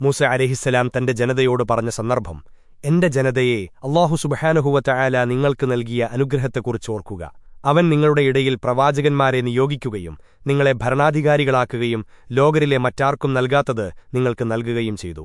മൂസ അലഹിസ്സലാം തന്റെ ജനതയോട് പറഞ്ഞ സന്ദർഭം എന്റെ ജനതയെ അള്ളാഹു സുബഹാനുഹുവറ്റായാല നിങ്ങൾക്ക് നൽകിയ അനുഗ്രഹത്തെക്കുറിച്ച് ഓർക്കുക. അവൻ നിങ്ങളുടെ ഇടയിൽ പ്രവാചകന്മാരെ നിയോഗിക്കുകയും നിങ്ങളെ ഭരണാധികാരികളാക്കുകയും ലോകരിലെ മറ്റാർക്കും നൽകാത്തത് നിങ്ങൾക്ക് നൽകുകയും ചെയ്തു.